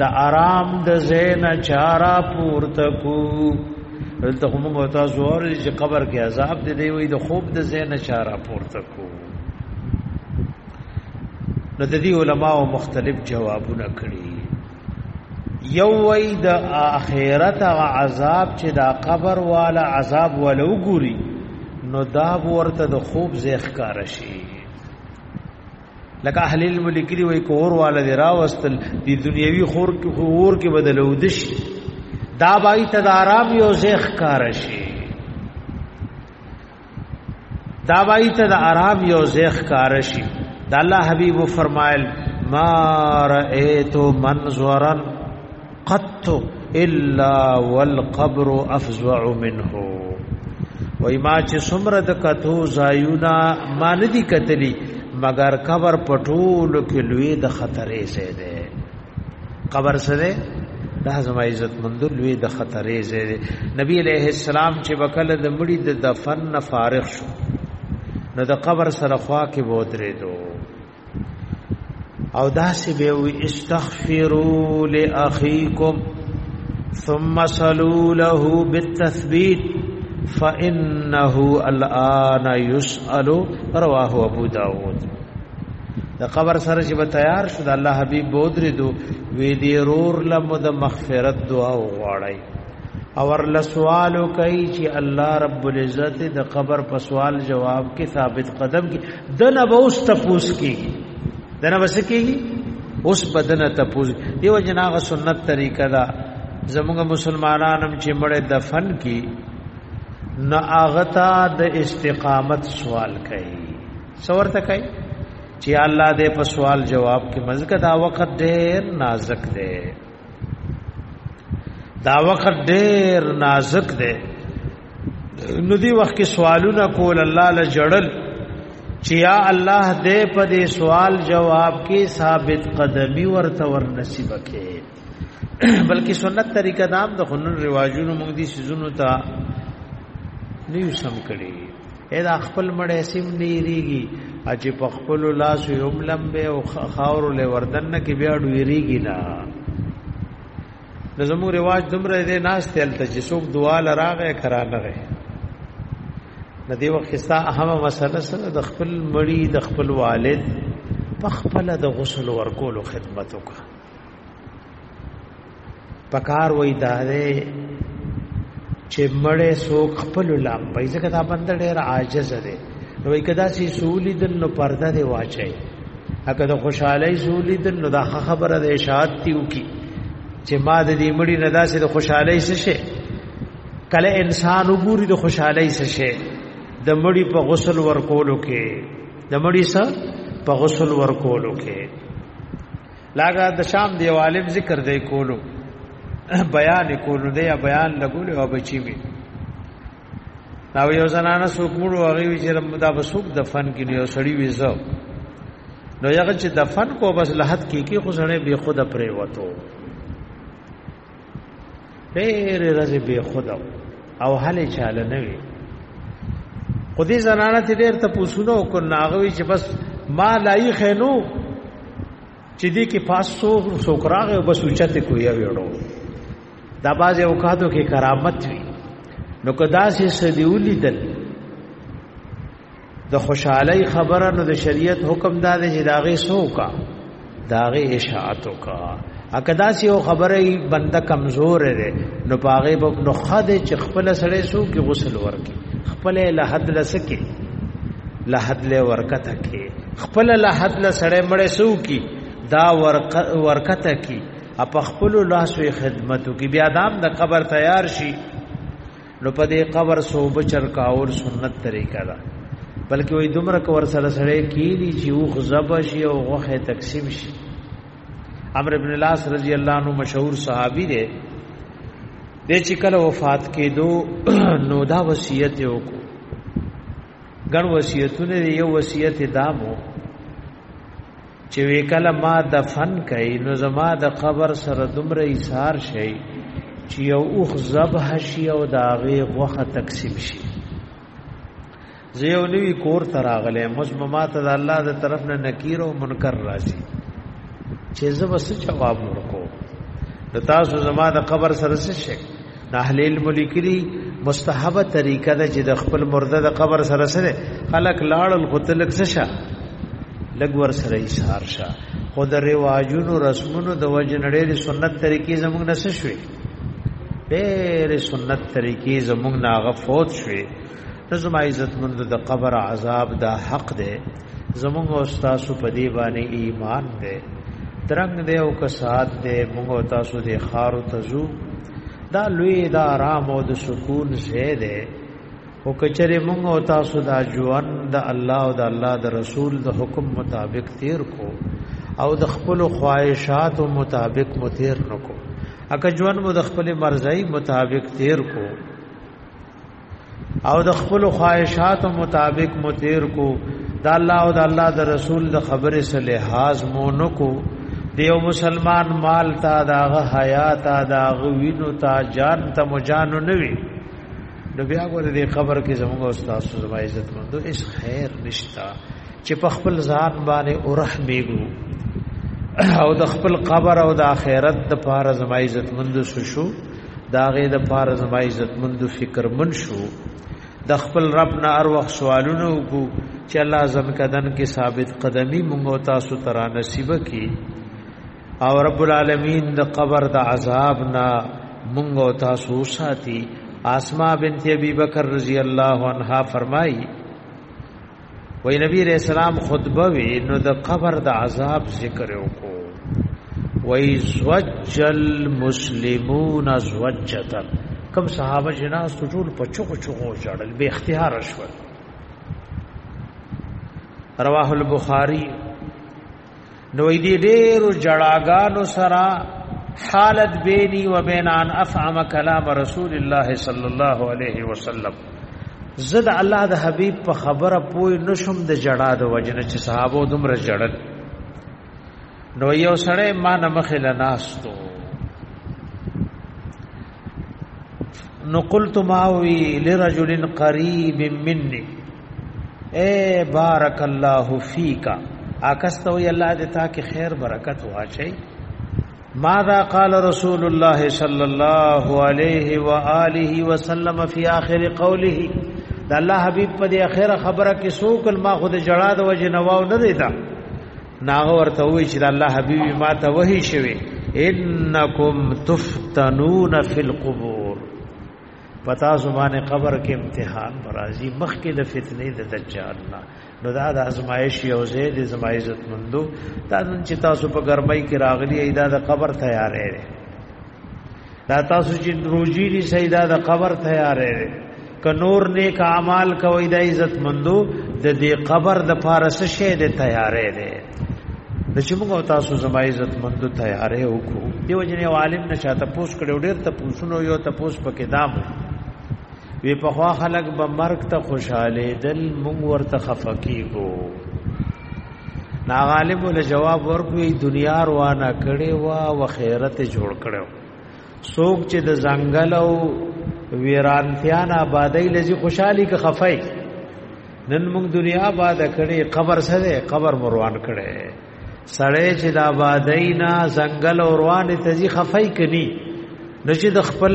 د آرام د زین چارا پورته کو دلته هم مو تاسو اورئ چې قبر کې عذاب دی دی وي د خوب د زین چارا پورته کو نو د دې علماو مختلف جوابونه کړي یو وای د اخرت غ عذاب چې دا قبر والا عذاب ولو ګوري نو دا ورته د خوب زیخ کار شي لکه اهل علم لیکلی وای کور والا دی راوستل دی دنیوي خور کې خور کې بدلو دش دا بای تدارام یو زیخ کار شي دا بای تد آرام یو زیخ کار شي دا الله حبیب فرمایل ما رأیت منظرن قط الا والقبر افزع منه وای ما چې سمره د کتو زایونا ما ندی کتلی مگر قبر پټول کې لوی د خطرې زه ده قبر سره دا زما عزت مند لوی د خطرې زه ده نبی علیہ السلام چې وکاله د مړي د دفن فارغ شو نو د قبر سره خوا کې بوترې دوه او داسې به وي استغفروا لاخيكم ثم صلوا له بالتثبيت فانه الان يسأل رواه ابو داود د قبر سره چې به تیار شو د الله حبيب بودري دو وی دی رور لمو د مغفرت دعا وغواړي او ورله سوال کوي چې الله رب العزت د قبر په سوال جواب کې ثابت قدم کې دنه به اوس تپوس کې دنه بس کېږي اوس بدنه تپوس دیو جناغه سنت طریقه دا زموږ مسلمانانم چې مړې دفن کې نه اغتا د استقامت سوال کوي سور ته کوي چې الله دې په سوال جواب کې مزګه دا وخت ډېر نازک دی دا وخت ډیر نازک دی نو دی وخت کې سوالونه کول الله له جړل چې یا الله دې په دې سوال جواب کې ثابت قدمی ورته ور نصیب کړي بلکې سنت طریقه دام د دا خنن رواجونو موږ دي سيزونو ته نیو سم کړي اې دا خپل مړې سیم نه ریږي چې په خپل لاس یو لمبه او خاور له وردن نه کې بیا ډویریږي نه د زمو رواج دومره دې ناس تل ته چې څوک دعا لراغه کرانه غي د دې وخت ستا اهمه مسله سره د خپل مړی د خپل والد په خپل د غسل ورکولو خدمت وکړه پکار وای دا دی چې مړې سوک خپل لام په ځکه دا بند ډېر عاجز دی نو کدا سي سولې د نو پرده دی واچي اګه د خوشحالي سولې د نو دا خبره د اشاعت تیو کی چې ما د دې مړې نه داسې د خوشحالي څه شي کله انسان وګوري د خوشحالي څه شي د مړی په غسل ورکولو کې د مړی سره په غسل ورکولو کې لاګه د شام دی عالم ذکر دی کولو بیان کولو دی بیان لګول او بچی وی دا یو زنانه څوک مړو هغه وی چې دا بسوک دفن کړي یو سړی وی زو نو یغه چې دفن کو بس لحد کې کې خو سړی به خود پرې وته ډېر رزي به خود او هله چاله نه وي خو دې زنانه ته ډېر ته پوسونه وکړ ناغوي چې بس ما لای خینو چې دې کې پاس سو سوکراغ او بس اوچته کویا ویړو دا باز اوقاتو کې کرامت وي نو کدا سي سدیولی دل د خوشحالي خبره نو د شریعت حکم دا دی چې داغه سوکا داغه اشاعت وکا اکدا سی او خبره بنده کمزور دی نو پاغه په نو خد چې خپل سړی سو کې غسل ورکي خپل له حد لسکه له حد له ورکته کې خپل له حد له سړی مړې سو کې دا ورکته کې اپ خپل لاسو خدمتو کې بیا دام د قبر تیار شي نو په دې قبر صوب چرکاور سنت طریقه ده بلکې وې دومره کور سره سره کیلی چې او خزب شي او غوخه تقسیم شي امر ابن لاس رضی الله عنه مشهور صحابي دی د چې کله وفات کېدو نو دا وصیت یې وکړو ګڼ وصیتونه یو وصیت دامو چې وکله ما دفن کړي نو زما د قبر سره دومره ایثار شي چې یو اوخ ذبح شي او داغه غوخه تقسیم شي زه یو نوی کور تراغله مزممات د الله د طرف نه نکیر او منکر راځي چې زه بس جواب ورکو د تاسو زما د قبر سره څه شي نهلیل ملکری مستحبه طریقه ده چې د خپل مرده د قبر سره سره خلق لاړل خو تلک سشه لګ ور سره ایثار شه خو د رواجونو رسمونو د وجنړې سنت طریقې زموږ نه شوي ډېر سنت طریقې زموږ نه غفوت شوي نظم عزت مند د قبر عذاب دا حق دی زمونږ او تاسو په دی باندې ایمان دی درنګ دی او کسات دی موږ او تاسو د خار او تزو دا لوی دا آرام او د سکون ځای دی او کچره موږ او تاسو دا ژوند د الله او د الله د رسول د حکم مطابق تیر کو او د خپل خواهشات مطابق مو تیر نکو اګه ژوند مو د خپل مرزي مطابق تیر کو او د خپل خواهشات مطابق مو تیر کو د الله او د الله د رسول د خبره سره لحاظ مو نکو دیو مسلمان مال تا داغه حیات داغه وینو تا جان ته مو جانو نوي نو بیا ګوره دې خبر کې زموږ استاد زما عزت مندو اس خیر نشتا چې په خپل ذات باندې اورحمېګو او د خپل قبر او د آخرت د پاره زما عزت مندو شو دا غي د پاره زما عزت مند فکر من شو د خپل رب نه ار وخت سوالونه وکړو چې الله زم کدن کې ثابت قدمی مونږ او تاسو ترا نصیب کی او رب العالمین د قبر د عذاب نه مونږ او تاسو ساتي اسماء بنت ابي بکر رضی الله عنها فرمایي وی نبی علیہ السلام خطبه وی نو د قبر د عذاب ذکر وکړو وی زوجل مسلمون زوجتا کم صحابه جناس ټول په چوکو چوکو جړل به اختیار شول رواه البخاری نو دې ډېرو جړاګانو سره حالت بیني و بین ان افهم کلام رسول الله صلی الله علیه وسلم زد الله د حبیب په خبره پوی نشم د جړا د وجنه چې صحابه دومره جړل نو یو سړی ما نه مخې لناستو نو قلت ماوي لرجل قريب مني اے بارک الله فیکا اکستو یلا د تا کې خیر برکت واچي ماذا قال رسول الله صلی الله علیه و آله وسلم فی آخر قوله د الله حبیب په دې اخره خبره کې سوکل ما خود جړا د وجه نواو نه دیتا ناغه ورته وی چې الله حبیب ما ته وحی شوی انکم تفتنون فی القبور پتا زمانه قبر کې امتحان برازي مخکې د فتنې د دجال نه نو دا د ازمایش یو ځای د زما عزت مندو دا نن چې تاسو په ګرمۍ کې راغلي ایدا د قبر تیارې دا تاسو چې روجی دي سیدا د قبر تیارې ک نور نیک اعمال کوي د عزت مندو د دې قبر د فارس شه د تیارې ده د چې موږ تاسو زما عزت مندو تیارې وکړو دیو جنې عالم نشاته پوس کړو ډېر ته پوښونو یو ته پوس پکې دامو وی په خوا خلق به مرګ ته خوشاله دل مونږ ورته خفقېګو نا غالب له جواب ورکوي دنیا روانه کړي وا او خیرت جوړ کړو سوق چې د ځنګل او ویرانتیان آبادی لږی خوشحالي که خفای نن موږ دنیا آباد کړي قبر سره قبر مروان کړي سړی چې د آبادی نه ځنګل او روان ته ځي خفای کني نه چې د خپل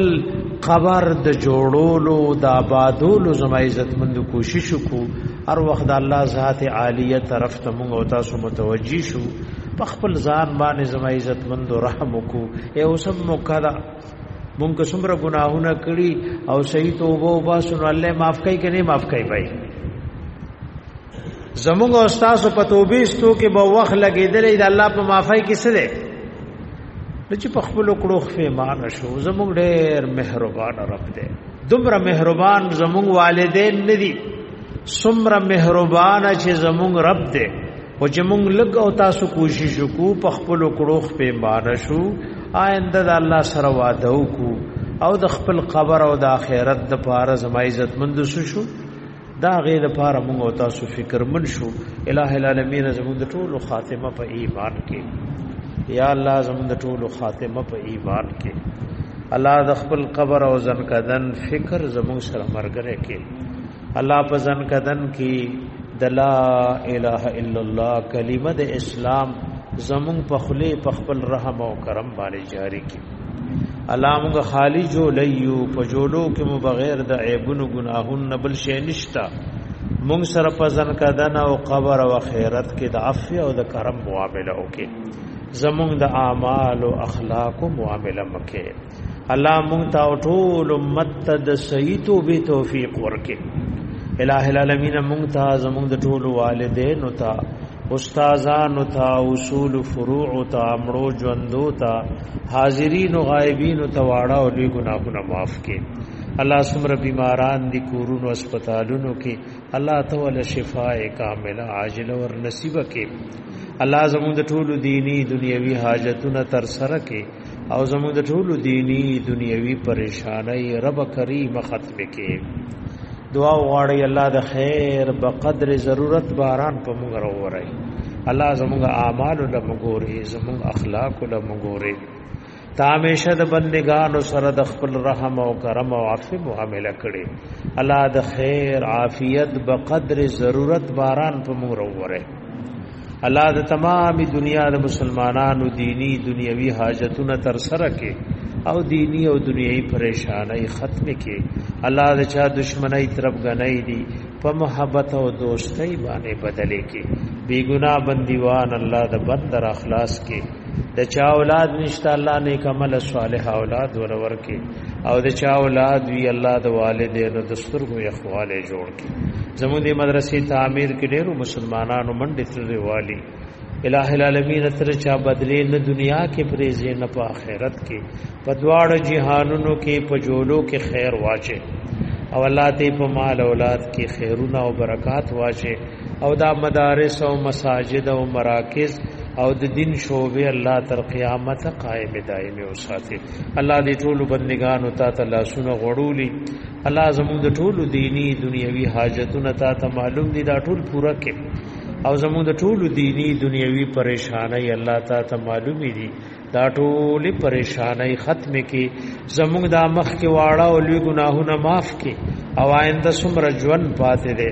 قبر د جوړولو د آبادولو زما عزت مند کوشش وکړو هر وخت د الله ذات عالیه طرف ته موږ او تاسو متوجي شو په خپل ځان باندې زما عزت مند رحم وکړو اے اوسم مقدا مونږ څومره ګناهونه کړی او صحیح توبه او باسن الله معاف کوي کني معاف کوي بھائی زمونږ او تاسو په توبېستو کې به وخت لګېدلې د الله په معافی کې څه دی نو چې په خپل کړو خفه مان شو زمونږ ډېر مهربان رب دی دومره مهربان زمونږ والدین نه دي څومره مهربان چې زمونږ رب دی او چې مونږ لګ او تاسو کوشش وکړو په خپل کړو خفه مان شو آینده د الله سره وعده وکړو او د خپل قبر او د آخرت د پاره زما عزت مند شو دا غې د پاره موږ او تاسو فکر من شو الٰه العالمین زموږ د ټولو خاتمه په ایمان کې یا الله زموږ د ټولو خاتمه په ایمان کې الله د خپل قبر او ځن کدن فکر زموږ سره مرګره کې الله په ځن کدن کې د لا اله الا الله کلمه د اسلام زموږ په خله په خپل رحم او کرم باندې جاری کې الله موږ خالی جو لیو په جوړو کې مو بغیر د عیبونو ګناهونو نه بل شي نشتا موږ سره پزن کدن او قبر او خیرت کې د عفو او د کرم معامله وکي زموږ د اعمال او اخلاق معامله مکه الله موږ ته ټول امت ته د صحیح توبې توفیق ورکړي الہ العالمین موږ ته زموږ د ټول والدین او ته استادانو ته اصول فروع ته امړو ژوندو ته حاضرین او غایبین ته واړه او لوی ګناهونه معاف کړي الله سمره بیماران دي کورونو هسپتالونو کې الله ته ول شفاء کامله عاجله ور نصیب کړي الله زموږ د ټولو دینی دنیوي حاجتونه تر سره کړي او زموږ د ټولو دینی دنیوي پریشانای رب کریم ختم کې دعا وغواړی الله د خیر په قدر ضرورت باران په موږ راوړی الله زموږ اعمال له مګوري زموږ اخلاق له مګوري تامیشه د بندگانو سره د خپل رحم او کرم او عفو معاملې کړي الله د خیر عافیت په قدر ضرورت باران په موږ راوړی الله د تمامي دنیا د مسلمانانو دینی دنیوي حاجتونه تر سره کې او دینی او دنیوي پریشانای ختم کې الله د چا دشمنی طرف غنۍ دي په محبت او دوستۍ باندې بدلې کې بی ګنا بندیوان الله د بندر اخلاص کې د چا اولاد نشته الله نیک عمل صالح اولاد ورور کې او د چا اولاد وی الله د والدینو د سترګو یخواله جوړ زموږ د مدرسې تعمیر کې ډېرو مسلمانانو منډې ترلې والي الٰه العالمین تر چا بدلې نه دنیا کې پرې زی نه په آخرت کې په دواړو جهانونو کې په جوړو کې خیر واچي او الله دې په مال اولاد کې خیرونه او برکات واچي او دا مدارس او مساجد او مراکز او د دین شوبې الله تر قیامت قائم دائم او ساتي الله دې ټول بندگانو ته ته لاسونه غړولي الله زموږ د ټول دینی دنیوي حاجتونه ته ته معلوم دي دا ټول پوره کې او زموږ د ټول دینی دنیوي پریشانای الله ته ته معلوم دي دا ټول پریشانای ختم کې زموږ د مخ کې واړه او لوی ګناهونه معاف کې او آینده سمره ژوند پاتې دي